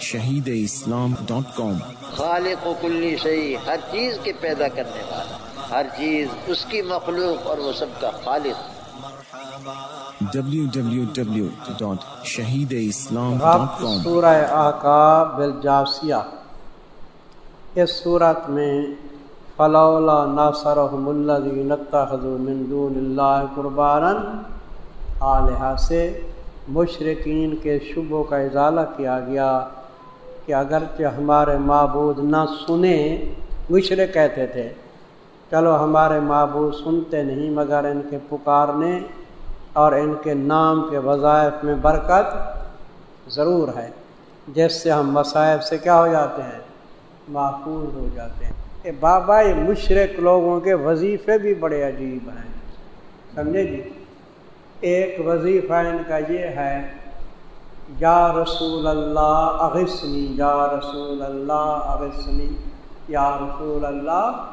شہید اسلام ڈاٹ کام۔ خالق و کلی شہی ہر چیز کے پیدا کرنے والا ہر چیز اس کی مخلوق اور وہ سب کا خالق۔ www.shahideislam.com سورہ احقاب بالجاسیہ۔ اس صورت میں فلولا ناصرهم الذين اتخذوا من دون الله قربانا آلہہ سے مشرقین کے شبوں کا ازالہ کیا گیا۔ کہ اگرچہ ہمارے معبود نہ سنیں، مشرق کہتے تھے، چلو ہمارے معبود سنتے نہیں، مگر ان کے پکارنے اور ان کے نام کے وظائف میں برکت ضرور ہے، جس سے ہم مصائب سے کیا ہو جاتے ہیں؟ محفوظ ہو جاتے ہیں۔ اے بابا، یہ مشرق لوگوں کے وظیفے بھی بڑے عجیب ہیں۔ سمجھے جی؟ ایک وظیفہ ان کا یہ ہے یا رسول اللہ اغسنی یا رسول اللہ اغسنی یا رسول اللہ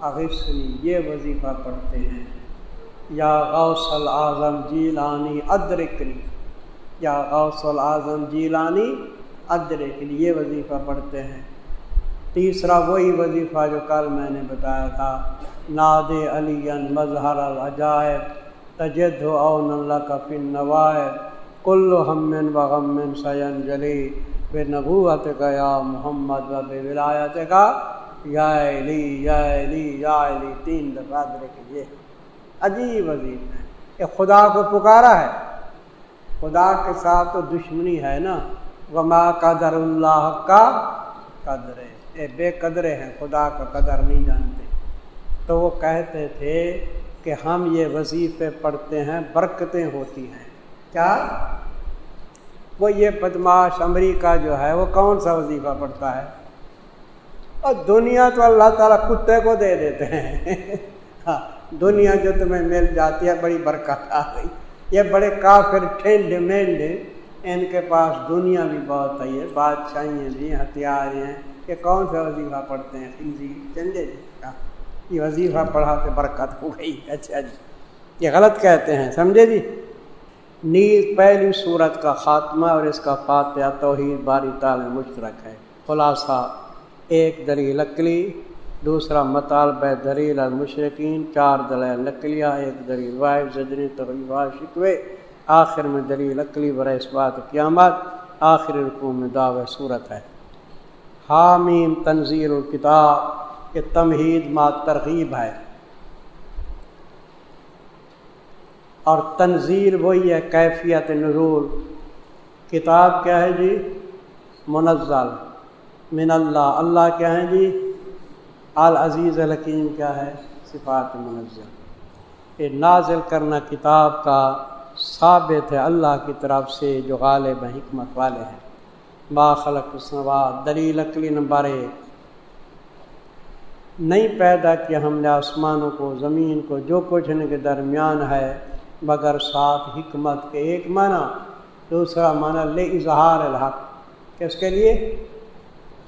اغسنی یہ وظیفہ پڑھتے ہیں۔ یا غوث العظم جیلانی ادرکنی یا غوث العظم جیلانی ادرکنی یہ وظیفہ پڑھتے ہیں۔ تیسرا وہی وظیفہ جو کل میں نے بتایا تھا، ناد علی مظہر العجائب تجد اون اللہ کا فن نوائے کل ہمن و سین جلی بے نبوت کا یا محمد و بے ولایت کا یا علی یا علی یا علی، تین دفعہ کے عجیب عجیب ہے۔ یہ خدا کو پکارا ہے۔ خدا کے ساتھ تو دشمنی ہے نا۔ وما قدر اللہ کا قدر اے بے قدرے ہیں، خدا کا قدر نہیں جانتے۔ تو وہ کہتے تھے کہ ہم یہ وظیفے پڑھتے ہیں، برکتیں ہوتی ہیں۔ کیا؟ وہ یہ بدماش امریکہ جو ہے، وہ کون سا وظیفہ پڑھتا ہے؟ اور دنیا تو اللہ تعالیٰ کتے کو دے دیتے ہیں۔ ہاں دنیا جو تمہیں مل جاتی ہے، بڑی برکت آ گئی۔ یہ بڑے کافر ٹھنڈ مینڈ، ان کے پاس دنیا بھی بہت ہے، یہ بادشاہیاں بھی ہتھیار ہیں۔ یہ کون سا وظیفہ پڑھتے ہیں؟ جی، چندے جی کا۔ یہ وظیفہ پڑھا کے برکت ہو گئی۔ اچھا جی یہ غلط کہتے ہیں، سمجھے جی؟ نیز پہلی صورت کا خاتمہ اور اس کا فاتحہ توحید باری تال مشترک ہے۔ خلاصہ، ایک دلیل اکلی دوسرا مطالبہ دلیل المشرقین چار دلیل نقلیہ ایک دلیل واحد زدری تغیبات شکوے۔ آخر میں دلیل اکلی برائے اس بات قیامت، آخر رقو میں دعو صورت ہے۔ حامیم تنظیر الکتاب، یہ تمہید ما ترغیب ہے۔ اور تنظیر وہی ہے، کیفیت نزول۔ کتاب کیا ہے جی؟ منزل۔ من اللہ۔ اللہ کیا ہے جی؟ العزیز الحکیم کیا ہے؟ صفات منزل۔ یہ نازل کرنا کتاب کا ثابت ہے اللہ کی طرف سے، جو غالب حکمت والے ہیں۔ با خلق سواد دلیل اکلی نمبر ایک۔ نہیں پیدا کیا ہم نے آسمانوں کو، زمین کو، جو کچھ ان کے درمیان ہے۔ مگر ساتھ حکمت کے ایک معنی، دوسرا معنی لے اظہار الحق۔ کس کے لیے؟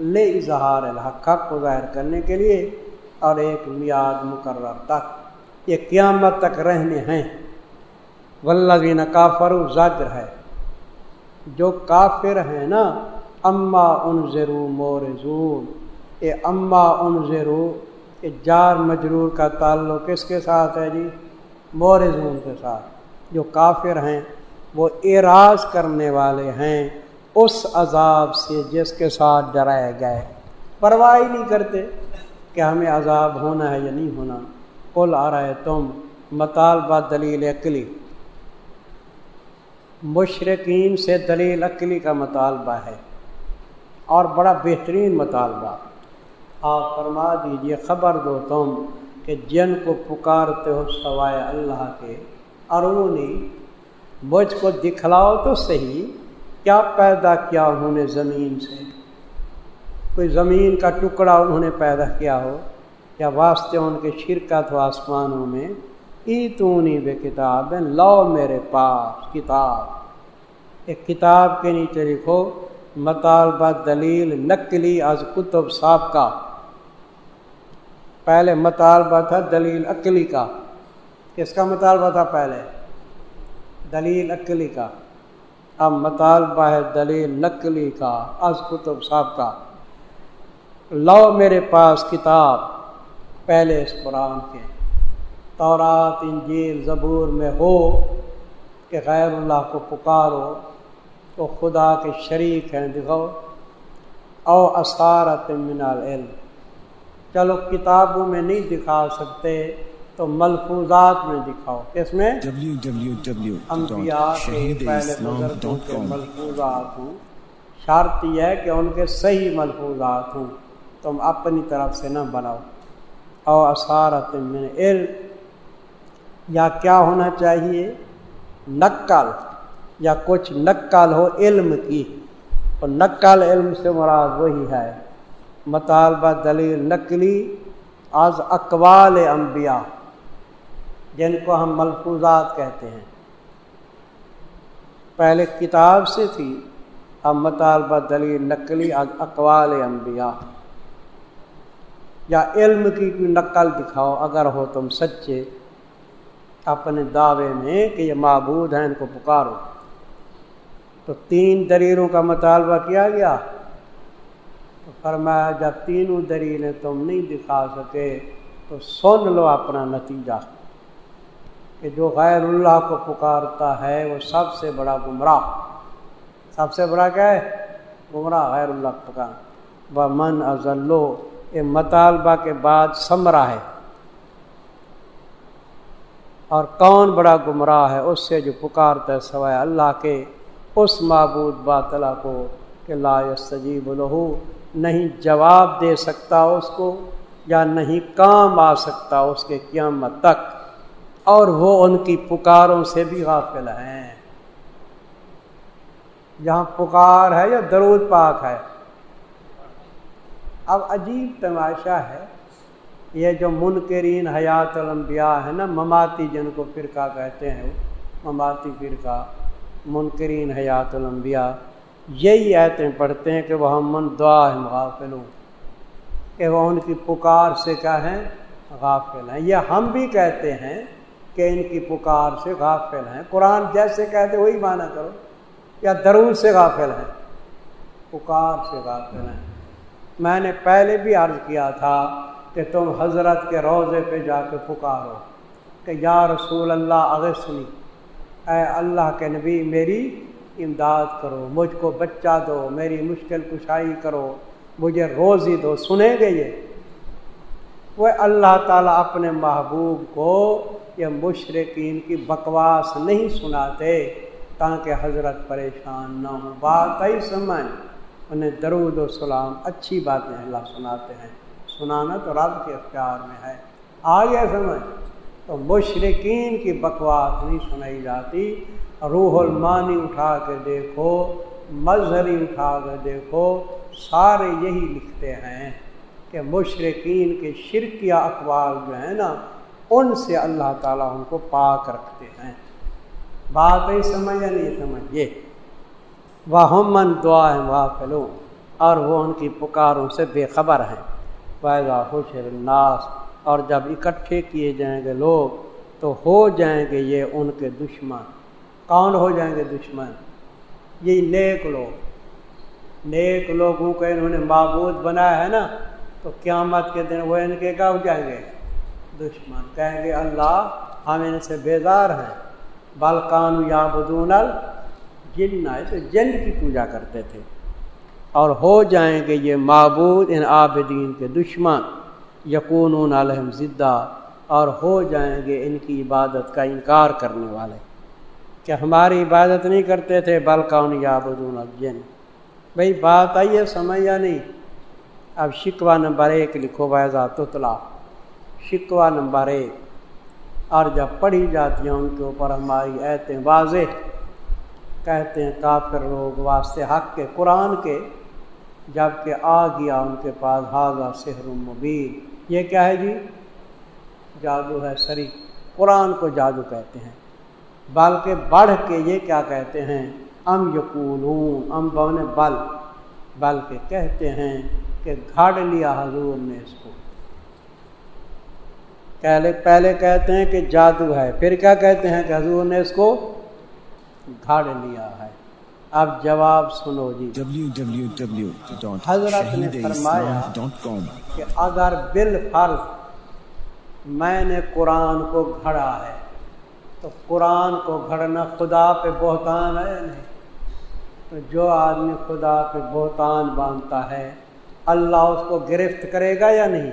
لے اظہار الحق حق کو ظاہر کرنے کے لیے اور ایک میاد مقرر تک۔ یہ قیامت تک رہنے ہیں۔ ولدین کافر زجر ہے۔ جو کافر ہیں نا، اما ان ضرو مور اے اما ان ضرو جار مجرور کا تعلق کس کے ساتھ ہے جی؟ مورزون کے ساتھ، جو کافر ہیں، وہ اعراض کرنے والے ہیں اس عذاب سے جس کے ساتھ ڈرائے گئے۔ پرواہ نہیں کرتے کہ ہمیں عذاب ہونا ہے یا نہیں ہونا۔ کل آ رہا ہے تم مطالبہ دلیل عقلی۔ مشرقین سے دلیل عقلی کا مطالبہ ہے اور بڑا بہترین مطالبہ۔ آپ فرما دیجیے خبر دو تم کہ جن کو پکارتے ہو سوائے اللہ کے ارونی مجھ کو دکھلاؤ تو صحیح، کیا پیدا کیا انہوں نے زمین سے؟ کوئی زمین کا ٹکڑا انہوں نے پیدا کیا ہو؟ یا واسطے ان کے شرکت ہو آسمانوں میں؟ ای تو نہیں بے کتاب لو میرے پاس کتاب۔ ایک کتاب کے نیچے لکھو، مطالبہ دلیل نقلی از کتب صاحب کا پہلے مطالبہ تھا دلیل عقلی کا۔ کس کا مطالبہ تھا پہلے؟ دلیل عقلی کا۔ اب مطالبہ ہے دلیل نقلی کا، از کتب صاحب کا لو میرے پاس کتاب، پہلے اس قرآن کے۔ تورات، انجیل، زبور میں ہو کہ غیر اللہ کو پکارو، تو خدا کے شریک ہیں، دکھاؤ۔ او اثارت من العلم۔ چلو کتابوں میں نہیں دکھا سکتے، تو ملفوظات میں دکھاؤ۔ کس میں؟ ملفوظات ہوں۔ شرط یہ ہے کہ ان کے صحیح ملفوظات ہوں۔ تم اپنی طرف سے نہ بناؤ۔ او اثارت من علم۔ یا کیا ہونا چاہیے؟ نقل۔ یا کچھ نقل ہو علم کی۔ اور نقل علم سے مراد وہی ہے۔ مطالبہ، دلیل، نقلی آز اقوال انبیاء، جن کو ہم ملفوظات کہتے ہیں۔ پہلے کتاب سے تھی، اب مطالبہ، دلیل، نقلی از اقوال انبیاء۔ یا علم کی کوئی نقل دکھاؤ، اگر ہو تم سچے، اپنے دعوے میں کہ یہ معبود ہیں، ان کو پکارو۔ تو تین دلیلوں کا مطالبہ کیا گیا۔ فرمایا، جب تینوں دلیلیں تم نہیں دکھا سکے، تو سن لو اپنا نتیجہ۔ کہ جو غیر اللہ کو پکارتا ہے، وہ سب سے بڑا گمراہ۔ سب سے بڑا کیا ہے؟ گمراہ غیر اللہ پکار و من ازلو یہ مطالبہ کے بعد سمرا ہے۔ اور کون بڑا گمراہ ہے؟ اس سے جو پکارتا ہے سوائے اللہ کے، اس معبود باطلا کو کہ لا سجیب لہو۔ نہیں جواب دے سکتا اس کو یا نہیں کام آ سکتا اس کے قیامت تک، اور وہ ان کی پکاروں سے بھی غافل ہیں۔ جہاں پکار ہے یا درود پاک ہے؟ اب عجیب تماشا ہے۔ یہ جو منکرین حیات الانبیاء ہے نا، مماتی جن کو فرقہ کہتے ہیں، مماتی فرقہ، منکرین حیات الانبیاء یہی ایتیں پڑھتے ہیں کہ وہ من دعا ہے غافل ہوں کہ وہ ان کی پکار سے کیا ہیں غافل ہیں۔ یہ ہم بھی کہتے ہیں کہ ان کی پکار سے غافل ہیں۔ قرآن جیسے کہتے وہی مانا کرو۔ یا درود سے غافل ہیں۔ پکار سے غافل ہیں۔ میں نے پہلے بھی عرض کیا تھا کہ تم حضرت کے روزے پہ جا کے پکارو کہ یا رسول اللہ اغسنی اے اللہ کے نبی، میری امداد کرو، مجھ کو بچہ دو، میری مشکل کشائی کرو، مجھے روزی دو۔ سنے گے یہ؟ وہ اللہ تعالیٰ اپنے محبوب کو یہ مشرقین کی بکواس نہیں سناتے تاکہ حضرت پریشان نہ ہو بات ہی سمجھ؟ انہیں درود و سلام، اچھی باتیں اللہ سناتے ہیں۔ سنانا تو رب کے اختیار میں ہے۔ آگے سمجھ؟ تو مشرقین کی بکواس نہیں سنائی جاتی۔ روح المانی اٹھا کے دیکھو، مظہری اٹھا کے دیکھو، سارے یہی لکھتے ہیں کہ مشرقین کے شرکیہ اقوال جو ہیں نا، ان سے اللہ تعالیٰ ان کو پاک رکھتے ہیں۔ بات ہی سمجھ یا نہیں سمجھیے؟ وہ من دعا ہے واہ اور وہ ان کی پکاروں سے بے خبر ہیں۔ فائدہ خوش الناس، اور جب اکٹھے کیے جائیں گے لوگ، تو ہو جائیں گے یہ ان کے دشمن۔ کون ہو جائیں گے دشمن؟ یہ نیک لوگ۔ نیک لوگوں کو انہوں نے معبود بنایا ہے نا، تو قیامت کے دن وہ ان کے کب جائیں گے۔ دشمن کہیں گے، اللہ ہم ان سے بیدار ہیں۔ بالکان یا بدون جن آئے تو جن کی پوجا کرتے تھے۔ اور ہو جائیں گے یہ معبود ان عابدین کے دشمن۔ یقون علیہم زدہ۔ اور ہو جائیں گے ان کی عبادت کا انکار کرنے والے۔ کہ ہماری عبادت نہیں کرتے تھے بلکہ یا بدون الجن۔ بھائی بات آئیے سمجھ یا نہیں؟ اب شکوہ نمبر ایک لکھو ویزا تتلا۔ شکوہ نمبر ایک۔ اور جب پڑھی جاتی ہیں، ان کے اوپر ہماری ایتیں واضح۔ کہتے ہیں کافر لوگ واسطے حق کے قرآن کے جبکہ آ گیا ان کے پاس حاضہ سحر مبین یہ کیا ہے جی؟ جادو ہے، سری۔ قرآن کو جادو کہتے ہیں۔ بلکہ بڑھ کے یہ کیا کہتے ہیں؟ ام یقون ام بون بل، بلکہ کہتے ہیں کہ گھاڑ لیا حضور نے اس کو۔ پہلے پہلے کہتے ہیں کہ جادو ہے، پھر کیا کہتے ہیں کہ حضور نے اس کو؟ گھاڑ لیا ہے۔ اب جواب سنو جی۔ حضرت نے فرمایا کہ اگر بالفرض میں نے قرآن کو گھڑا ہے تو قرآن کو گھڑنا خدا پہ بہتان ہے نہیں؟ تو جو آدمی خدا پہ بہتان باندھتا ہے، اللہ اس کو گرفت کرے گا یا نہیں؟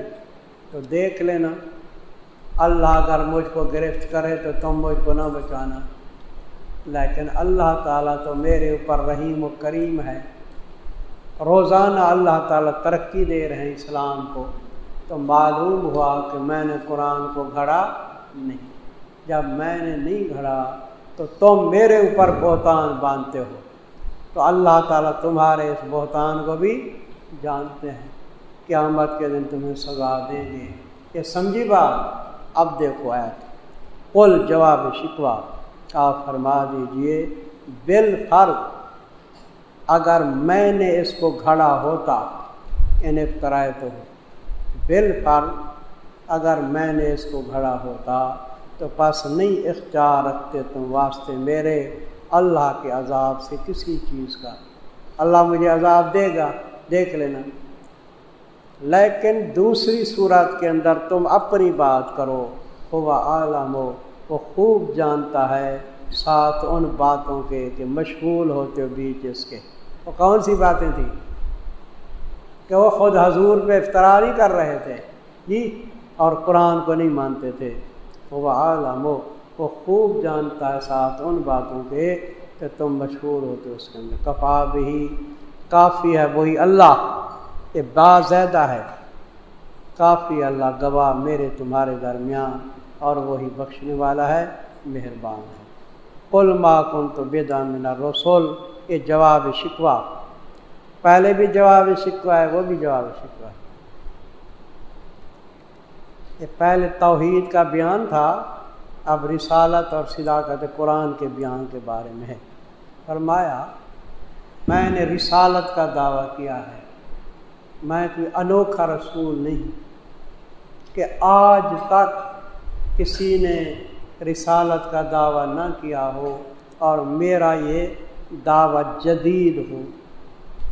تو دیکھ لینا۔ اللہ اگر مجھ کو گرفت کرے تو تم مجھ کو نہ بچانا۔ لیکن اللہ تعالیٰ تو میرے اوپر رحیم و کریم ہے۔ روزانہ اللہ تعالیٰ ترقی دے رہے ہیں اسلام کو۔ تو معلوم ہوا کہ میں نے قرآن کو گھڑا نہیں۔ جب میں نے نہیں گھڑا تو تم میرے اوپر بہتان باندھتے ہو۔ تو اللہ تعالیٰ تمہارے اس بہتان کو بھی جانتے ہیں۔ قیامت کے دن تمہیں سزا دیں گے۔ یہ سمجھی بات؟ اب دیکھو آیا کل جواب شکوا آپ فرما دیجیے بال فرض اگر میں نے اس کو گھڑا ہوتا ان افطرائے تو بال فرض اگر میں نے اس کو گھڑا ہوتا تو پس نہیں اختیار رکھتے تم واسطے میرے اللہ کے عذاب سے کسی چیز کا۔ اللہ مجھے عذاب دے گا، دیکھ لینا۔ لیکن دوسری صورت کے اندر تم اپنی بات کرو۔ ہوا عالم ہو، وہ خوب جانتا ہے ساتھ ان باتوں کے کہ مشغول ہوتے ہو بیچ اس کے۔ وہ کون سی باتیں تھیں؟ کہ وہ خود حضور پہ افطراری کر رہے تھے۔ جی اور قرآن کو نہیں مانتے تھے۔ وہ عالم ہو، وہ خوب جانتا ہے ساتھ ان باتوں کے کہ تم مشہور ہوتے اس کے اندر۔ کفا بھی کافی ہے وہی اللہ۔ یہ بازیدہ ہے۔ کافی اللہ، گواہ میرے تمہارے درمیان اور وہی بخشنے والا ہے، مہربان ہے۔ کل ما کن تو بے دامنا رسول یہ جواب شکوا پہلے بھی جواب شکوا ہے، وہ بھی جواب شکوا ہے۔ یہ پہلے توحید کا بیان تھا، اب رسالت اور صداقت قرآن کے بیان کے بارے میں ہے۔ فرمایا، میں نے رسالت کا دعویٰ کیا ہے۔ میں کوئی انوکھا رسول نہیں۔ کہ آج تک کسی نے رسالت کا دعویٰ نہ کیا ہو اور میرا یہ دعویٰ جدید ہو۔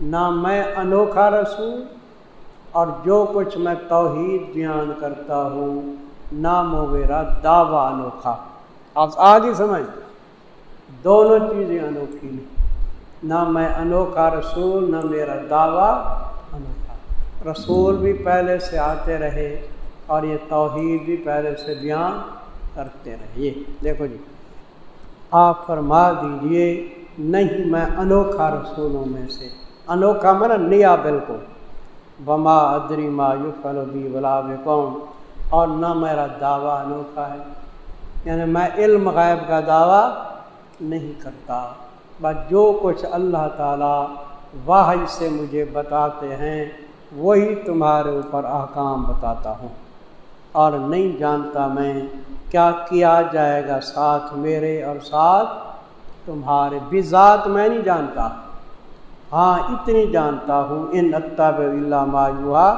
نہ میں انوکھا رسول اور جو کچھ میں توحید بیان کرتا ہوں نہ میرا دعویٰ انوکھا۔ آپ آگے سمجھ دونوں چیزیں انوکھی نہ میں انوکھا رسول، نہ میرا دعویٰ انوکھا۔ رسول بھی پہلے سے آتے رہے اور یہ توحید بھی پہلے سے بیان کرتے رہیے دیکھو جی آپ فرما دیجیے، نہیں میں انوکھا رسولوں میں سے۔ انوکھا مرا نیا بالکل۔ بما ادری ما یوفلبی ولا قوم اور نہ میرا دعویٰ انوکھا ہے۔ یعنی میں علم غائب کا دعویٰ نہیں کرتا، بس جو کچھ اللہ تعالیٰ واحد سے مجھے بتاتے ہیں، وہی تمہارے اوپر احکام بتاتا ہوں۔ اور نہیں جانتا میں کیا کیا جائے گا ساتھ میرے اور ساتھ تمہارے، بھی ذات میں نہیں جانتا۔ ہاں اتنی جانتا ہوں، ان اتب اللہ مایوہ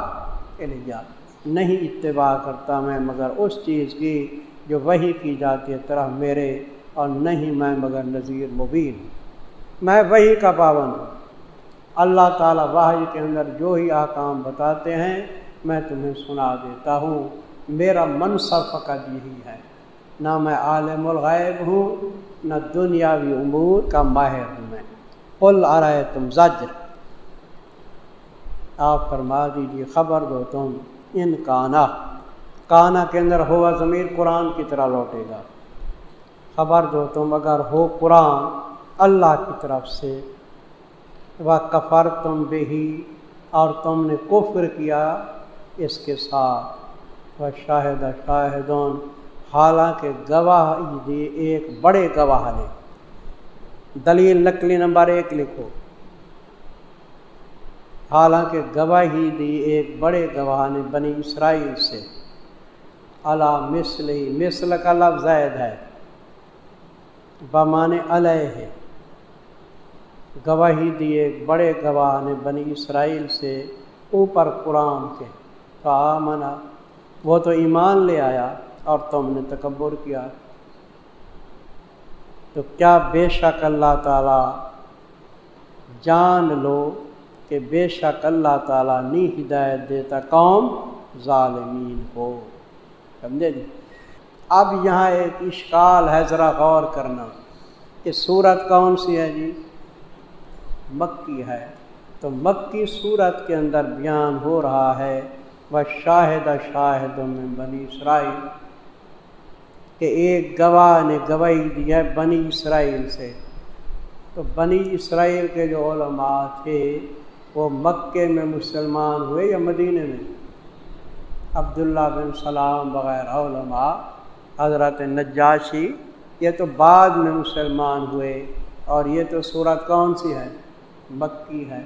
نہیں اتباع کرتا میں مگر اس چیز کی جو وہی کی جاتی ہے طرح میرے اور نہیں میں مگر نذیر مبین۔ میں وہی کا پابند ہوں۔ اللہ تعالیٰ واحد کے اندر جو ہی آکام بتاتے ہیں، میں تمہیں سنا دیتا ہوں۔ میرا منصب فقط یہی ہے۔ نہ میں عالم الغیب ہوں، نہ دنیاوی امور کا ماہر ہوں میں۔ پل آ رہے تم زجر۔ آپ فرما دیجیے خبر دو تم، ان کانا کانا کے اندر ہوا ضمیر قرآن کی طرح لوٹے گا۔ خبر دو تم، اگر ہو قرآن اللہ کی طرف سے وہ کفر تم بھی اور تم نے کفر کیا اس کے ساتھ۔ و شاہد شاہدون، حالانکہ گواہ دی، ایک بڑے گواہ نے۔ دلیل نقلی نمبر ایک لکھو۔ حالانکہ گواہی دی ایک بڑے گواہ نے بنی اسرائیل سے۔ اللہ مثل ہی مثل کا لفظ زید ہے۔ بمان علیہ۔ ہے گواہی دی ایک بڑے گواہ نے بنی اسرائیل سے اوپر قرآن کے۔ فامنا وہ تو ایمان لے آیا اور تم نے تکبر کیا۔ تو کیا بے شک اللہ تعالیٰ جان لو کہ بے شک اللہ تعالیٰ نہیں ہدایت دیتا قوم ظالمین کو۔ سمجھے جی؟ اب یہاں ایک اشکال ہے، ذرا غور کرنا۔ کہ صورت کون سی ہے جی؟ مکی ہے۔ تو مکی صورت کے اندر بیان ہو رہا ہے وہ شاہد شاہد میں بنی اسرائیل۔ کہ ایک گواہ نے گواہی دی ہے بنی اسرائیل سے۔ تو بنی اسرائیل کے جو علماء تھے وہ مکے میں مسلمان ہوئے یا مدینے میں؟ عبداللہ بن سلام وغیرہ علماء حضرت نجاشی یہ تو بعد میں مسلمان ہوئے۔ اور یہ تو صورت کون سی ہے؟ مکی ہے۔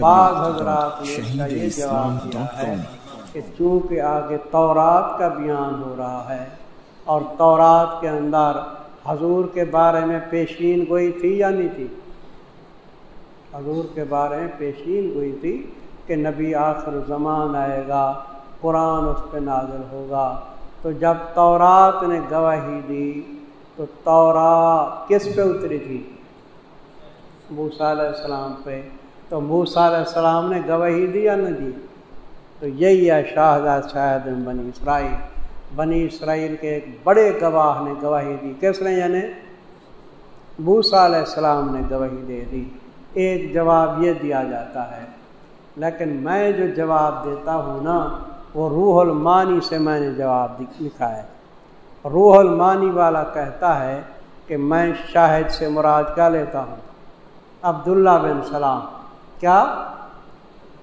بعض حضرات نے یہ جواب دیا ہے کہ چونکہ آگے تورات کا بیان ہو رہا ہے اور تورات کے اندر حضور کے بارے میں پیشین گوئی تھی یا نہیں تھی؟ حضور کے بارے میں پیشین گوئی تھی کہ نبی آخر زمان آئے گا، قرآن اس پہ نازل ہوگا۔ تو جب تورات نے گواہی دی، تو تورات کس پہ اتری تھی؟ موسا علیہ السلام پہ۔ تو موسا علیہ السلام نے گواہی دی یا نہ دی؟ تو یہی ہے شاہدہ شاہد بنی اسرائیل۔ بنی اسرائیل کے ایک بڑے گواہ نے گواہی دی۔ کس نے؟ یعنی موسا علیہ السلام نے گواہی دے دی۔ ایک جواب یہ دیا جاتا ہے، لیکن میں جو جواب دیتا ہوں نا، وہ روح المانی سے میں نے جواب لکھا ہے۔ روح المانی والا کہتا ہے کہ میں شاہد سے مراد کیا لیتا ہوں؟ عبداللہ بن سلام۔ کیا؟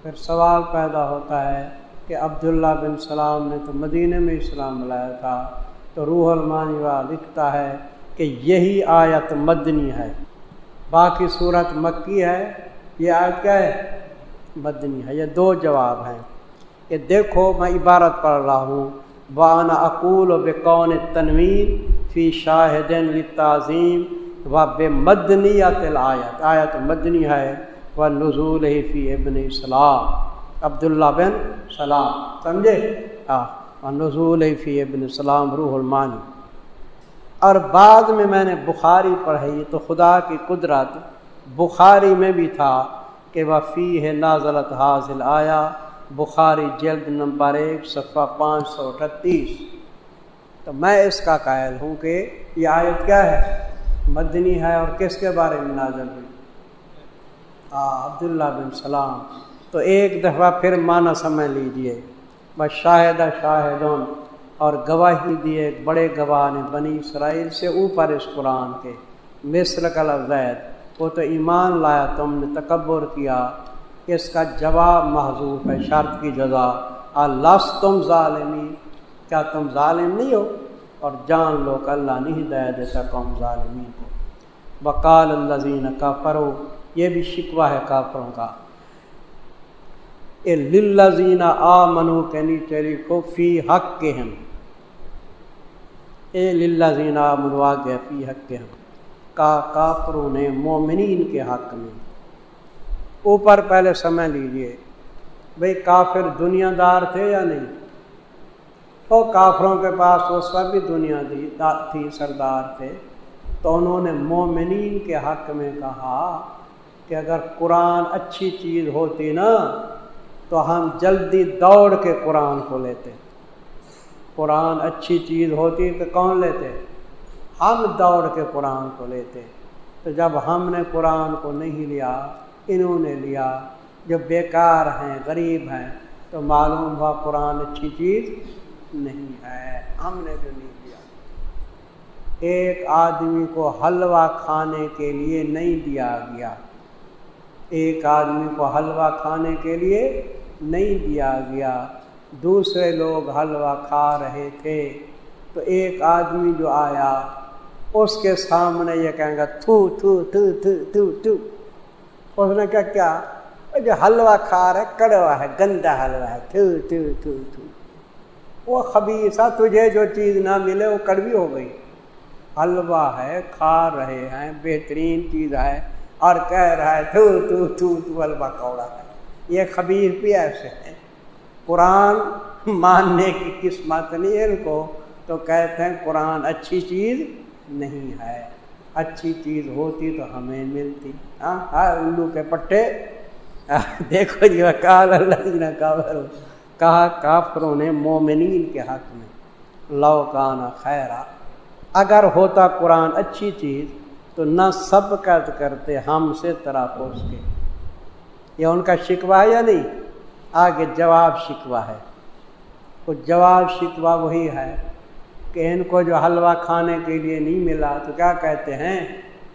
پھر سوال پیدا ہوتا ہے کہ عبداللہ بن سلام نے تو مدینہ میں اسلام لایا تھا، تو روح المانی لکھتا ہے کہ یہی آیت مدنی ہے۔ باقی صورت مکی ہے، یہ آیت کیا ہے؟ مدنی ہے، یہ دو جواب ہیں۔ کہ دیکھو، میں عبارت پڑھ رہا ہوں۔ بانا اقول و بقون تنویر فی شاہدین تعظیم و بے مدنی آیت آیت مدنی ہے۔ وہ نزول ہی فی ابن سلام عبداللہ بن سلام، سمجھے؟ ہاں نزول فی ابن سلام روح المانی اور بعد میں میں نے بخاری پڑھی تو خدا کی قدرت بخاری میں بھی تھا کہ وہ فی ہے نازلت حاصل آیا بخاری جلد نمبر ایک، صفحہ پانچ سو اٹھتیس۔ تو میں اس کا قائل ہوں کہ یہ آیت کیا ہے؟ مدنی ہے اور کس کے بارے میں نازل ہوئی؟ عبداللہ بن سلام۔ تو ایک دفعہ پھر معنی سمجھ لیجیے، بس شاہدہ شاہدون اور گواہی دیے ایک بڑے گواہ نے بنی اسرائیل سے اوپر اس قرآن کے۔ مصر کا لفظ وہ تو ایمان لایا، تم نے تکبر کیا، اس کا جواب محضوف ہے، شرط کی جزا۔ اللہ تم ظالمی، کیا تم ظالم نہیں ہو؟ اور جان لو کہ اللہ نہیں دیا دیتا قوم ظالمی کو۔ بکال اللہ کا فرو یہ بھی شکوہ ہے کافروں کا۔ للذین آ منو کے نیچے لکھو فی حق کے ہم۔ اے للذین آ منوا گیا فی حق کے ہم۔ کا کافروں نے مومنین کے حق میں۔ اوپر پہلے سمجھ لیجیے، بھئی کافر دنیا دار تھے یا نہیں؟ تو کافروں کے پاس وہ سب بھی دنیا دی تھی، سردار تھے۔ تو انہوں نے مومنین کے حق میں کہا کہ اگر قرآن اچھی چیز ہوتی نا تو ہم جلدی دوڑ کے قرآن کو لیتے۔ قرآن اچھی چیز ہوتی تو کون لیتے؟ ہم دوڑ کے قرآن کو لیتے۔ تو جب ہم نے قرآن کو نہیں لیا، انہوں نے لیا۔ جو بیکار ہیں، غریب ہیں، تو معلوم ہوا قرآن اچھی چیز نہیں ہے۔ ہم نے جو نہیں لیا۔ ایک آدمی کو حلوہ کھانے کے لیے نہیں دیا گیا۔ ایک آدمی کو حلوہ کھانے کے لیے نہیں دیا گیا۔ دوسرے لوگ حلوہ کھا رہے تھے۔ تو ایک آدمی جو آیا، اس کے سامنے یہ کہیں گا تھو تھو تھو تھو تھو تھو۔ اس نے کہا، کیا؟ جو حلوہ کھا رہا ہے، کڑوا ہے، گندا حلوہ ہے۔ تھو تھو تھو تھو۔ وہ خبیصہ، تجھے جو چیز نہ ملے، وہ کڑوی ہو گئی۔ حلوہ ہے، کھا رہے ہیں، بہترین چیز ہے۔ اور کہہ رہا ہے، تھو تھو تھو تو حلوہ کوڑا ہے۔ یہ خبیر بھی ایسے ہیں۔ قرآن ماننے کی قسمت نہیں ان کو، تو کہتے ہیں قرآن اچھی چیز نہیں ہے۔ اچھی چیز ہوتی تو ہمیں ملتی۔ ہاں ہاں الو کے پٹے۔ دیکھو جی کال اللہ جی کافر کہا کافروں نے مومنین کے حق میں، لو کانا خیرا۔ اگر ہوتا قرآن اچھی چیز، تو نہ سبقت کرتے، ہم سے طرح پوس کے۔ یہ ان کا شکوہ یا نہیں؟ آگے جواب شکوہ ہے۔ وہ جواب شکوہ وہی ہے کہ ان کو جو حلوہ کھانے کے لیے نہیں ملا تو کیا کہتے ہیں؟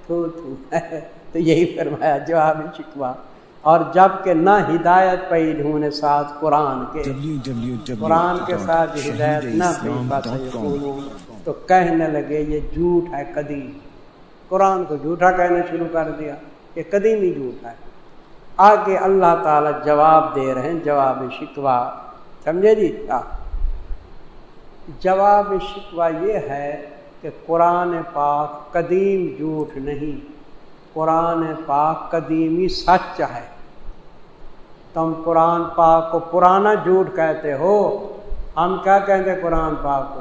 تھو تھو۔ تو یہی فرمایا جواب شکوہ۔ اور جبکہ نہ ہدایت پہ ڈھونڈے ساتھ قرآن کے۔ قرآن کے ساتھ ہدایت نہ تو کہنے لگے یہ جھوٹ ہے قدیم۔ قرآن کو جھوٹا کہنے شروع کر دیا یہ قدیم ہی جھوٹ ہے۔ آگے اللہ تعالی جواب دے رہے ہیں، جواب شکوا سمجھے جی؟ کیا جواب شکوا یہ ہے کہ قرآن پاک قدیم جھوٹ نہیں، قرآن پاک قدیمی سچ ہے۔ تم قرآن پاک کو پرانا جھوٹ کہتے ہو، ہم کیا کہیں قرآن پاک کو؟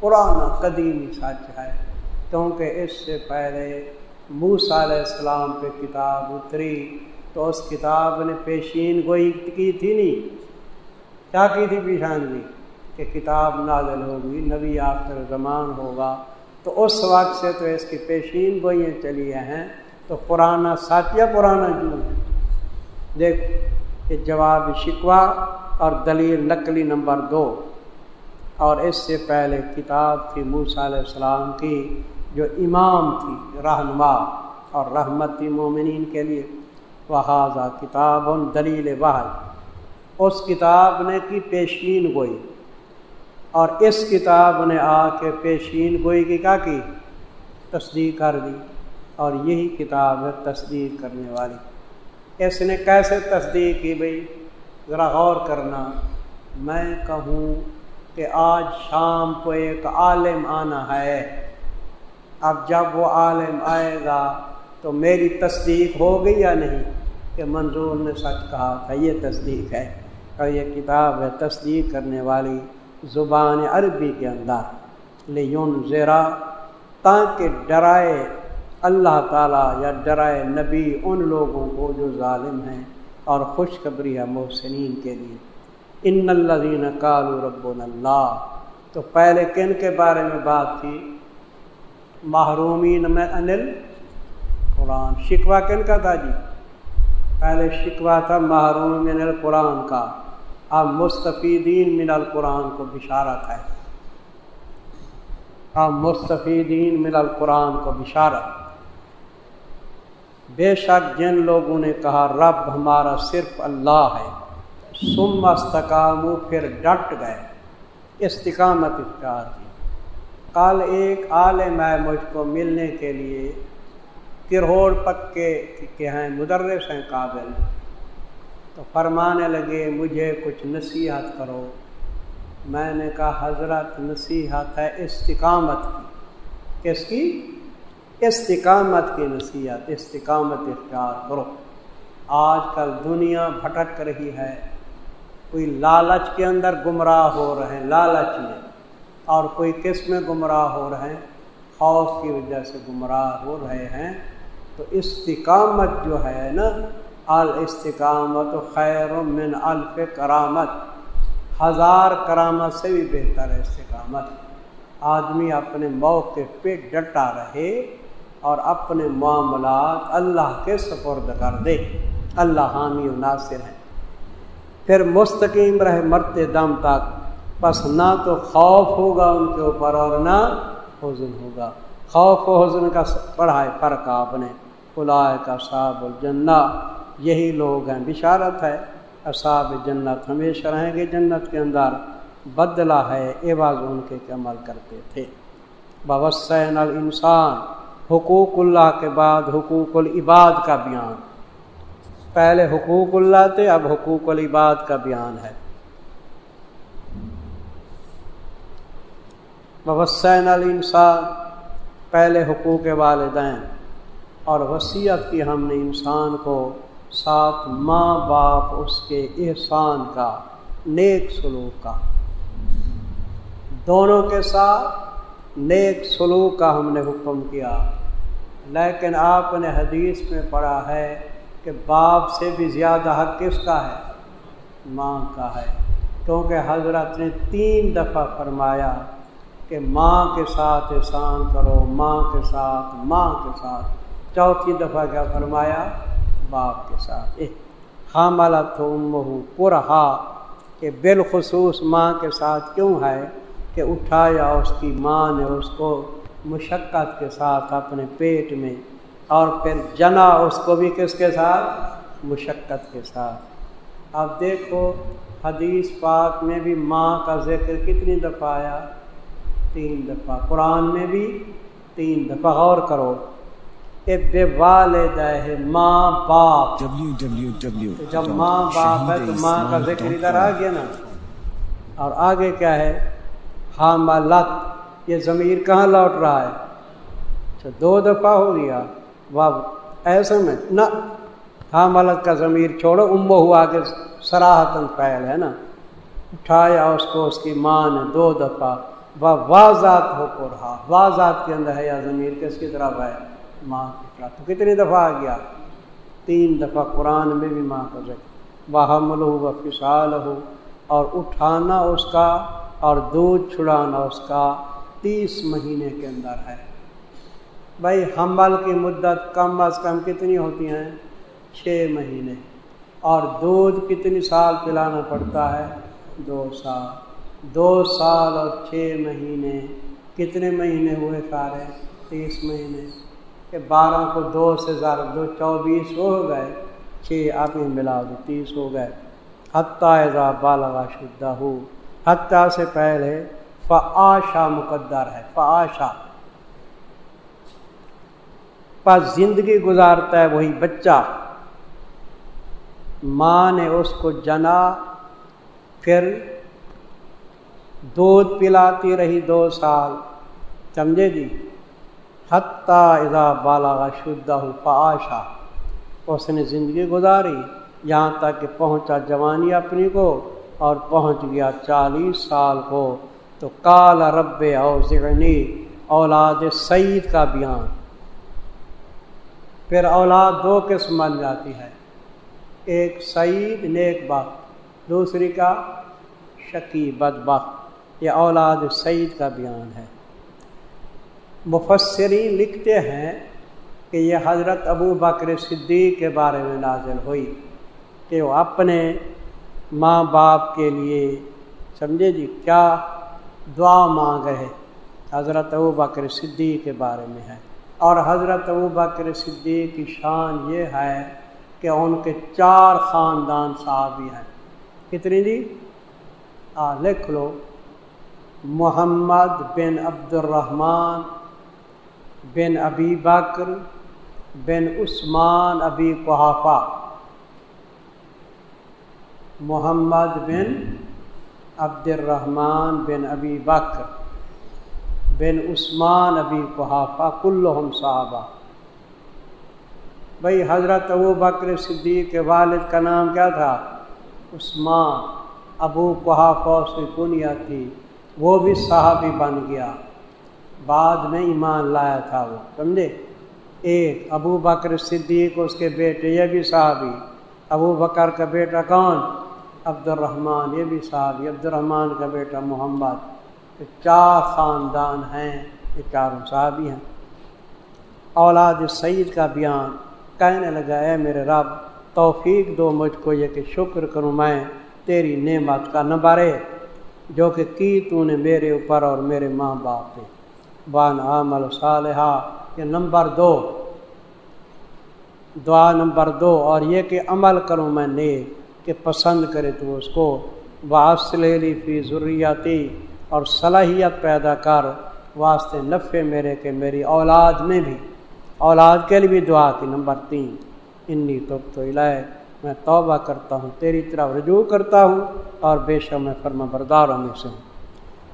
پرانا قدیمی سچ ہے۔ کیونکہ اس سے پہلے موسا علیہ السلام پہ کتاب اتری۔ تو اس کتاب نے پیشین گوئی کی تھی نہیں، کیا کی تھی پیشانگی جی؟ کہ کتاب نازل ہوگی، نبی آخر زمان ہوگا۔ تو اس وقت سے تو اس کی پیشین گوئیاں چلی ہیں۔ تو پرانا سچ یا پرانا جھوٹ۔ دیکھ یہ جواب شکوہ اور دلیل نقلی نمبر دو۔ اور اس سے پہلے کتاب تھی موسیٰ علیہ السلام کی، جو امام تھی، رہنما اور رحمت تھی مومنین کے لیے۔ وہ کتاب دلیل واحد اس کتاب نے کی پیشین گوئی۔ اور اس کتاب نے آ کے پیشین گوئی کی کیا کی؟ تصدیق کر دی۔ اور یہی کتاب ہے تصدیق کرنے والی۔ اس نے کیسے تصدیق کی بھائی ذرا غور کرنا۔ میں کہوں کہ آج شام کو ایک عالم آنا ہے۔ اب جب وہ عالم آئے گا تو میری تصدیق ہو گئی یا نہیں؟ کہ منظور نے سچ کہا تھا، یہ تصدیق ہے۔ اور یہ کتاب ہے تصدیق کرنے والی زبان عربی کے اندر۔ لیون زیرا تاکہ ڈرائے اللہ تعالیٰ یا ڈرائے نبی ان لوگوں کو جو ظالم ہیں اور خوشخبری ہے محسنین کے لیے۔ ان الدین کالو رب اللہ تو پہلے کن کے بارے میں بات تھی؟ محرومین میں انل قرآن۔ شکوہ کن کا تھا جی؟ پہلے شکوہ تھا محروم من القرآن کا۔ اب مستفیدین من القرآن کو بشارت ہے اب مستفیدین من القرآن کو بشارت بے شک جن لوگوں نے کہا، رب ہمارا صرف اللہ ہے۔ سم استقام پھر ڈٹ گئے۔ استقامت اختیار کی۔ کل ایک عالم ہے مجھ کو ملنے کے لیے کرہوڑ پکے کے ہیں، مدرس ہیں قابل۔ تو فرمانے لگے، مجھے کچھ نصیحت کرو۔ میں نے کہا، حضرت، نصیحت ہے استقامت کی۔ کس کی؟ استقامت کی نصیحت، استقامت اختیار کرو۔ آج کل دنیا بھٹک رہی ہے۔ کوئی لالچ کے اندر گمراہ ہو رہے ہیں، لالچ میں۔ اور کوئی کس میں گمراہ ہو رہے ہیں، خوف کی وجہ سے گمراہ ہو رہے ہیں۔ تو استقامت جو ہے نا، الاستقامت خیر من الف کرامت۔ ہزار کرامت سے بھی بہتر ہے استقامت۔ آدمی اپنے موقع پہ ڈٹا رہے اور اپنے معاملات اللہ کے سپرد کر دے۔ اللہ حامی و ناصر ہیں پھر مستقیم رہے مرتے دم تک۔ بس نہ تو خوف ہوگا ان کے اوپر اور نہ حزن ہوگا۔ خوف و حزن کا پڑھا ہے فرق آپ نے۔ خلائے کا صاب الجنہ۔ یہی لوگ ہیں، بشارت ہے۔ اصاب جنت ہمیشہ رہیں گے، جنت کے اندر بدلہ ہے، عوض ان کے عمل کرتے تھے۔ بوسین الانسان حقوق اللہ کے بعد حقوق العباد کا بیان۔ پہلے حقوق اللہ تھے، اب حقوق العباد کا بیان ہے۔ وسین الانسان پہلے حقوق والدین۔ اور وصیت کی ہم نے انسان کو ساتھ ماں باپ اس کے احسان کا، نیک سلوک کا۔ دونوں کے ساتھ نیک سلوک کا ہم نے حکم کیا۔ لیکن آپ نے حدیث میں پڑھا ہے کہ باپ سے بھی زیادہ حق کس کا ہے؟ ماں کا ہے۔ کیونکہ حضرت نے تین دفعہ فرمایا کہ ماں کے ساتھ احسان کرو، ماں کے ساتھ، ماں کے ساتھ۔ چوتھی دفعہ کیا فرمایا؟ باپ کے ساتھ۔ حاملہ تو مہو پورہا کہ بالخصوص ماں کے ساتھ کیوں ہے کہ اٹھایا اس کی ماں نے اس کو مشقت کے ساتھ اپنے پیٹ میں اور پھر جنا اس کو بھی کس کے ساتھ؟ مشقت کے ساتھ۔ اب دیکھو، حدیث پاک میں بھی ماں کا ذکر کتنی دفعہ آیا؟ تین دفعہ۔ قرآن میں بھی تین دفعہ۔ غور کرو بے والد ہے ماں باپ۔ جب ماں باپ ہے تو ماں کا ذکر ادھر آ گیا نا۔ اور آگے کیا ہے؟ حاملت۔ یہ ضمیر کہاں لوٹ رہا ہے؟ اچھا دو دفعہ ہو گیا۔ واہ ایسے میں نہ۔ حاملت کا ضمیر چھوڑو امبو ہوا کہ سراہتن پہل ہے نا۔ اٹھایا اس کو اس کی ماں نے دو دفعہ۔ وہ واضح ہو کو رہا۔ واضح کے اندر ہے یا ضمیر کس کی طرف ہے؟ ماں کی طرف تو کتنی دفعہ آ گیا؟ تین دفعہ قرآن میں بھی ماں کا ذکر۔ وہ حمل ہو وہ فسال ہو اور اٹھانا اس کا، اور دودھ چھڑانا اس کا تیس مہینے کے اندر ہے۔ بھائی، حمل کی مدت کم از کم کتنی ہوتی ہیں؟ چھ مہینے۔ اور دودھ کتنی سال پلانا پڑتا ہے؟ دو سال۔ دو سال اور چھ مہینے۔ کتنے مہینے ہوئے سارے؟ تیس مہینے۔ کہ بارہ کو دو سے زیادہ دو، چوبیس ہو گئے، چھ آپ ہی ملا دو، تیس ہو گئے۔ حتیٰ بالغ شدہ ہو حتیٰ سے پہلے فعاشا مقدر ہے، فعاشا۔ پس زندگی گزارتا ہے وہی بچہ۔ ماں نے اس کو جنا، پھر دودھ پلاتی رہی دو سال۔ سمجھے جی؟ حتیٰ اذا بالا شدہ فعاشا اس نے زندگی گزاری، یہاں تک کہ پہنچا جوانی اپنی کو اور پہنچ گیا چالیس سال کو۔ تو کال رب اوزعنی، اولاد سعید کا بیان۔ پھر اولاد دو قسم بن جاتی ہے۔ ایک سعید، نیک بخت۔ دوسری کا شکی بد بخت۔ یہ اولاد سعید کا بیان ہے۔ مفسرین لکھتے ہیں کہ یہ حضرت ابو بکر صدیق کے بارے میں نازل ہوئی کہ وہ اپنے ماں باپ کے لیے، سمجھے جی کیا دعا مانگ رہے حضرت ابو بکر صدیق کے بارے میں ہے۔ اور حضرت ابو بکر صدیق کی شان یہ ہے کہ ان کے چار خاندان صحابی ہیں۔ کتنی جی؟ آ لکھ لو۔ محمد بن عبد الرحمن بن ابی بکر بن عثمان ابی قحافہ، محمد بن عبد الرحمن بن ابی بکر بن عثمان ابی قحافہ، کلہم صحابہ۔ بھائی حضرت ابو بکر صدیق کے والد کا نام کیا تھا؟ عثمان۔ ابو قحافہ سے کنیا تھی وہ بھی صحابی بن گیا۔ بعد میں ایمان لایا تھا وہ، سمجھے؟ ایک ابو بکر صدیق، اس کے بیٹے یہ بھی صحابی، ابو بکر کا بیٹا کون؟ عبد الرحمن یہ بھی صاحب عبد الرحمن کا بیٹا محمد۔ چار خاندان ہیں، یہ چاروں صحابی ہیں۔ اولاد سعید کا بیان کہنے لگا ہے میرے رب، توفیق دو مجھ کو، یہ کہ شکر کروں میں تیری نعمت کا نمبر ہے جو کہ کی تو نے میرے اوپر اور میرے ماں باپ پہ۔ بان عمل صالحہ یہ نمبر دو۔ دعا نمبر دو، اور یہ کہ عمل کروں میں نیک، کہ پسند کرے تو اس کو۔ واصلی فی ضروریاتی اور صلاحیت پیدا کر۔ واسطے نفع میرے کہ میری اولاد میں بھی۔ اولاد کے لیے بھی دعا کی نمبر تین۔ انی تو تو الائے میں توبہ کرتا ہوں، تیری طرف رجوع کرتا ہوں، اور بے شک میں فرما برداروں میں سے ہوں۔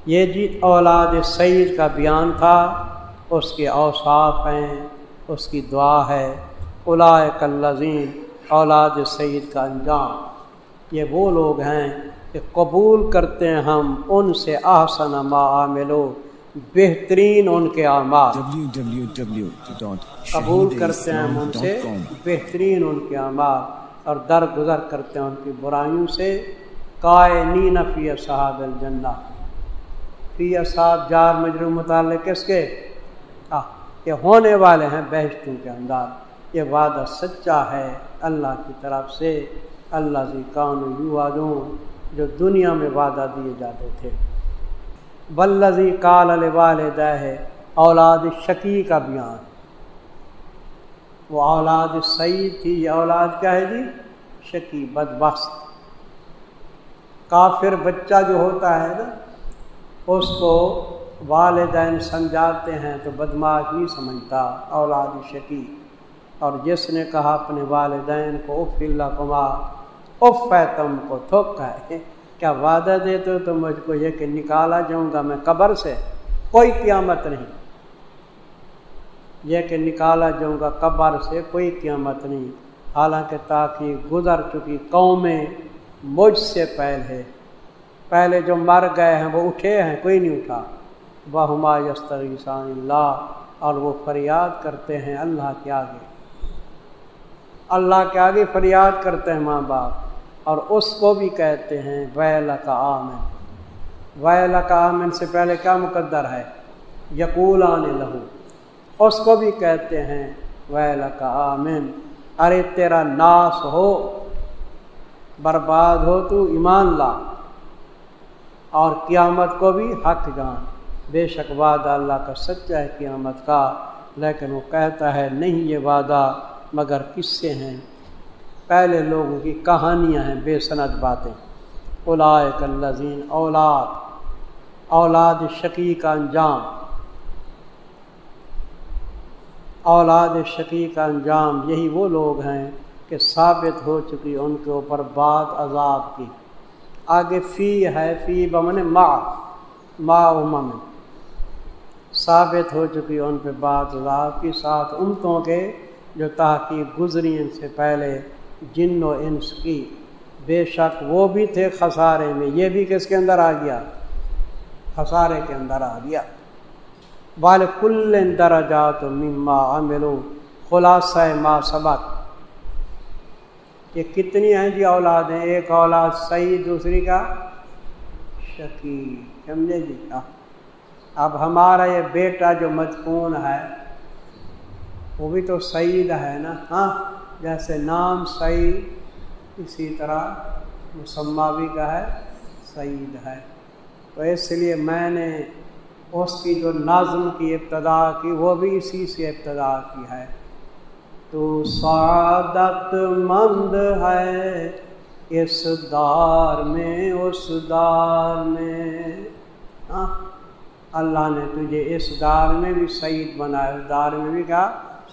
یہ جی اولاد سعید کا بیان تھا، اس کے اوصاف ہیں، اس کی دعا ہے الاء کلزین اولاد سعید کا انجام۔ یہ وہ لوگ ہیں کہ قبول کرتے ہیں ہم، ان سے آحسن ما عاملو بہترین ان کے اعمال۔ قبول کرتے ہیں ہم ان سے، بہترین ان کے اعمال۔ اور درگزر کرتے ہیں ان کی برائیوں سے۔ قائنین فی صحاب الجنہ۔ فی اصحاب جار مجرو متعلق کس کے؟ آہ، یہ ہونے والے ہیں بہشتوں کے اندر۔ یہ وعدہ سچا ہے اللہ کی طرف سے۔ اللہ سے کان یوادون جو دنیا میں وعدہ دیے جاتے تھے۔ بلزی کال والدہ ہے اولاد شکی کا بیان۔ وہ اولاد سعید تھی یہ اولاد کیا ہے جی؟ شکی بدبخت۔ کافر بچہ جو ہوتا ہے نا اس کو والدین سمجھاتے ہیں تو بدماش نہیں سمجھتا، اولاد شکی اور جس نے کہا اپنے والدین کو، اف اللہ کما اف ہے تم کو تھوک ہے، کیا وعدہ دیتے ہو تو مجھ کو یہ کہ نکالا جاؤں گا میں قبر سے؟ کوئی قیامت نہیں۔ یہ کہ نکالا جاؤں گا قبر سے، کوئی قیامت نہیں۔ حالانکہ تاکہ گزر چکی قومیں مجھ سے پہلے پہلے جو مر گئے ہیں وہ اٹھے ہیں، کوئی نہیں اٹھا۔ بہما یستغیثان اللہ اور وہ فریاد کرتے ہیں اللہ کے آگے۔ اللہ کے آگے فریاد کرتے ہیں ماں باپ، اور اس کو بھی کہتے ہیں ویل کا آمن۔ ویل کا آمن سے پہلے کیا مقدر ہے؟ یقول آنے لہو۔ اس کو بھی کہتے ہیں ویل کا آمن۔ ارے تیرا ناس ہو، برباد ہو تو ایمان لا۔ اور قیامت کو بھی حق جان۔ بے شک وعدہ اللہ کا سچا ہے قیامت کا، لیکن وہ کہتا ہے نہیں یہ وعدہ، مگر کس سے ہیں۔ پہلے لوگوں کی کہانیاں ہیں بے صنعت باتیں۔ اولائک الذین اولاد اولاد شقی کا انجام۔ اولاد شقی کا انجام، یہی وہ لوگ ہیں کہ ثابت ہو چکی ان کے اوپر بات عذاب کی۔ آگے فی ہے، فی بمن ما ما امم ثابت ہو چکی ان پہ بات عذاب کی ساتھ امتوں کے جو تحقیق گزری ان سے پہلے جن و انس کی۔ بے شک وہ بھی تھے خسارے میں۔ یہ بھی کس کے اندر آ گیا؟ خسارے کے اندر آ گیا۔ بال کل درجات مما عملو خلاصہ ما سبق۔ یہ کتنی ہیں جی اولادیں ایک اولاد صحیح دوسری کا شکی سمجھے جی اب ہمارا یہ بیٹا جو مجکون ہے، وہ بھی تو سعید ہے نا؟ ہاں جیسے نام سعید، اسی طرح مسمہ بھی کا ہے، سعید ہے۔ تو اس لیے میں نے اس کی جو نظم کی ابتدا کی، وہ بھی اسی سے ابتدا کی ہے۔ تو سعادت مند ہے اس دار میں اس دار میں ہاں اللہ نے تجھے اس دار میں بھی سعید بنایا اس دار میں بھی کیا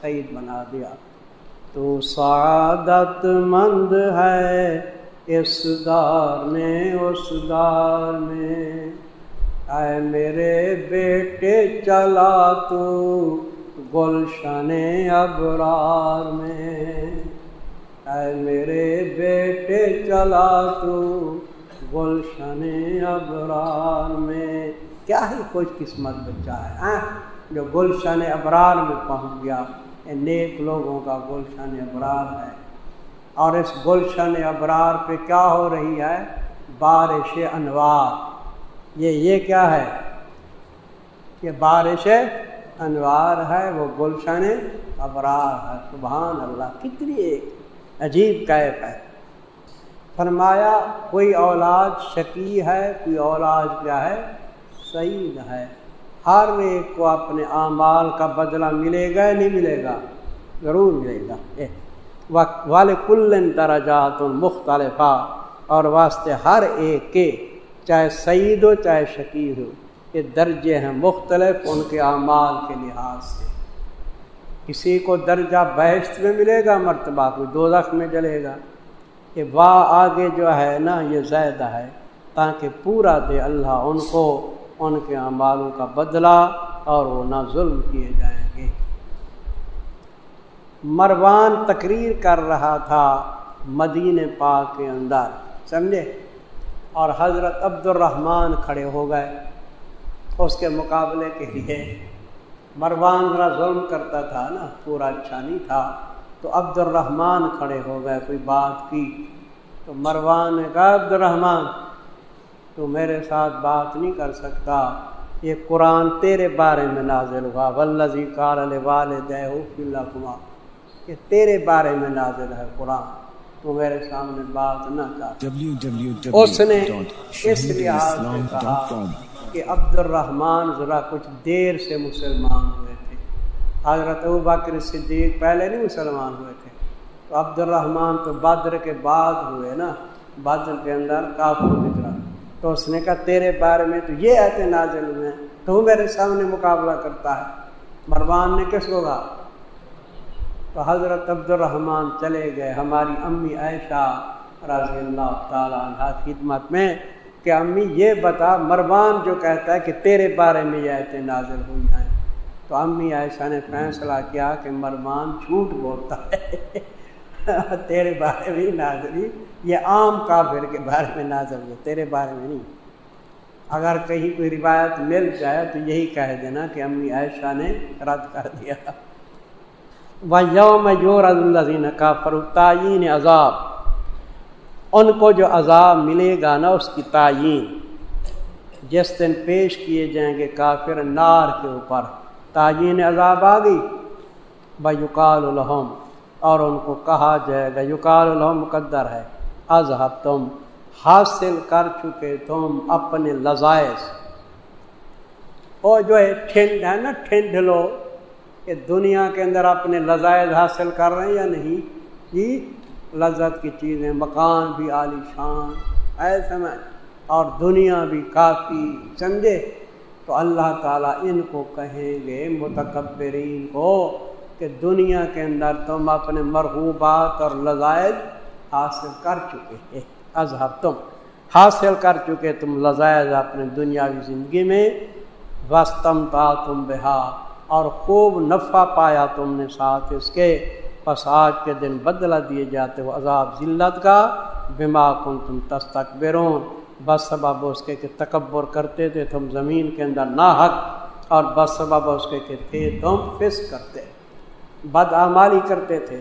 سعید بنا دیا تو سعادت مند ہے اس دار میں اس دار میں اے میرے بیٹے چلا تو گلشن ابرار میں۔ اے میرے بیٹے، چلا تو گلشن ابرار میں۔ کیا ہی خوش قسمت بچہ ہے ہاں؟ جو گلشن ابرار میں پہنچ گیا۔ یہ نیک لوگوں کا گلشن ابرار ہے۔ اور اس گلشن ابرار پہ کیا ہو رہی ہے؟ بارش انوار۔ یہ یہ کیا ہے؟ یہ بارش انوار ہے، وہ گلشن ابرار ہے۔ سبحان اللہ، کتنی ایک عجیب کیف ہے۔ فرمایا، کوئی اولاد شکی ہے، کوئی اولاد کیا ہے؟ سعید ہے۔ ہر ایک کو اپنے اعمال کا بدلہ ملے گا یا نہیں ملے گا؟ ضرور ملے گا۔ وال کل درجات مختلفہ۔ اور واسطے ہر ایک کے، چاہے سعید ہو، چاہے شکیر ہو۔ یہ درجے ہیں مختلف ان کے اعمال کے لحاظ سے۔ کسی کو درجہ بحث میں ملے گا، مرتبہ کوئی دو میں جلے گا۔ کہ واہ آگے جو ہے نا، یہ زیادہ ہے۔ تاکہ پورا دے اللہ ان کو، ان کے اعمالوں کا بدلہ اور وہ نہ ظلم کیے جائیں گے۔ مروان تقریر کر رہا تھا مدین پاک کے اندر، سمجھے؟ اور حضرت عبد الرحمن کھڑے ہو گئے۔ اس کے مقابلے کے لیے۔ مروان ذرا ظلم کرتا تھا نا پورا اچھا نہیں تھا۔ تو عبد الرحمان کھڑے ہو گئے کوئی بات کی۔ تو مروان نے کہا عبد الرحمان تو میرے ساتھ بات نہیں کر سکتا۔ یہ قرآن تیرے بارے میں نازل ہوا۔ ولزی کار والد یہ تیرے بارے میں نازل ہے قرآن۔ تو میرے سامنے بات نہ کر۔ اس نے اس لحاظ سے کہا کہ عبد الرحمان ذرا کچھ دیر سے مسلمان ہوئے تھے۔ حضرت بکر صدیق پہلے نہیں مسلمان ہوئے تھے۔ تو عبد الرحمان تو بدر کے بعد ہوئے نا، بدر کے اندر کافر بکرا تو اس نے کہا، تیرے بارے میں تو یہ ایسے نازل ہوئے ہیں، تو میرے سامنے مقابلہ کرتا ہے۔ مروان نے کس کو کہا؟ تو حضرت عبد الرحمان چلے گئے۔ ہماری امی عائشہ رضی اللہ تعالیٰ عنہ خدمت میں کہ امی یہ بتا، مروان جو کہتا ہے کہ تیرے بارے میں یہ ایسے نازل ہوئی ہیں۔ تو امی عائشہ نے فیصلہ کیا کہ مروان جھوٹ بولتا ہے۔ تیرے بارے میں نازلی یہ عام کافر کے بارے میں نازل ہے تیرے بارے میں نہیں۔ اگر کہیں کوئی روایت مل جائے تو یہی کہہ دینا کہ امی عائشہ نے رد کر دیا۔ وہ یوم یور الزین کا تعین عذاب۔ ان کو جو عذاب ملے گا نا اس کی تعین جس دن پیش کیے جائیں گے کافر نار کے اوپر۔ تعین عذاب آ گئی۔ بکال الحم اور ان کو کہا جائے گا، یقال الحم مقدر ہے۔ اذہب تم حاصل کر چکے تم اپنے لذائز اور جو ہے ٹھنڈ ہے نا، ٹھنڈ لو۔ کہ دنیا کے اندر اپنے لذائز حاصل کر رہے ہیں یا نہیں؟ جی لذت کی چیزیں، مکان بھی عالی شان، ایسے میں اور دنیا بھی کافی سمجھے تو اللہ تعالیٰ ان کو کہیں گے، متکبرین کو، کہ دنیا کے اندر تم اپنے مرغوبات اور لذائز حاصل کر چکے ہیں۔ اظہر تم حاصل کر چکے، تم لذائز اپنے دنیاوی زندگی میں۔ وسطم تا تم بہا اور خوب نفع پایا تم نے ساتھ اس کے۔ پس آج کے دن بدلہ دیے جاتے ہو عذاب ذلت کا بما کن تم تستک بس سبب اس کے کہ تکبر کرتے تھے، تم زمین کے اندر ناحق، اور بس سبب اس کے کہ تھے تم فس کرتے۔ بدآماری کرتے تھے۔